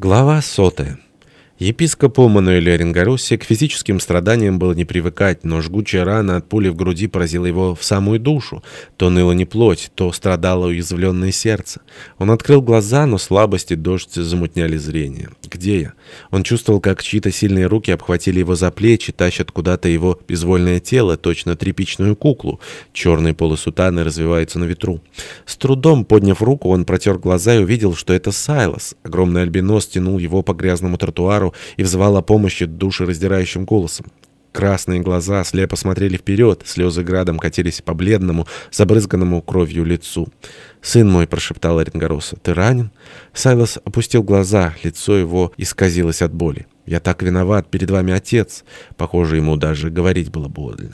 Глава сотая. Епископу Мануэлю Оренгоросе к физическим страданиям было не привыкать, но жгучая рана от пули в груди поразила его в самую душу. То ныла не плоть, то страдало уязвленное сердце. Он открыл глаза, но слабости дождь замутняли зрение. «Где я?» Он чувствовал, как чьи-то сильные руки обхватили его за плечи, тащат куда-то его безвольное тело, точно тряпичную куклу. Черные полы сутаны развиваются на ветру. С трудом подняв руку, он протер глаза и увидел, что это Сайлос. Огромный альбинос тянул его по грязному тротуару, и взывал о помощи душераздирающим голосом. Красные глаза слепо смотрели вперед, слезы градом катились по бледному, забрызганному кровью лицу. «Сын мой», — прошептал Оренгороса, — «ты ранен?» Сайлос опустил глаза, лицо его исказилось от боли. «Я так виноват, перед вами отец». Похоже, ему даже говорить было больно.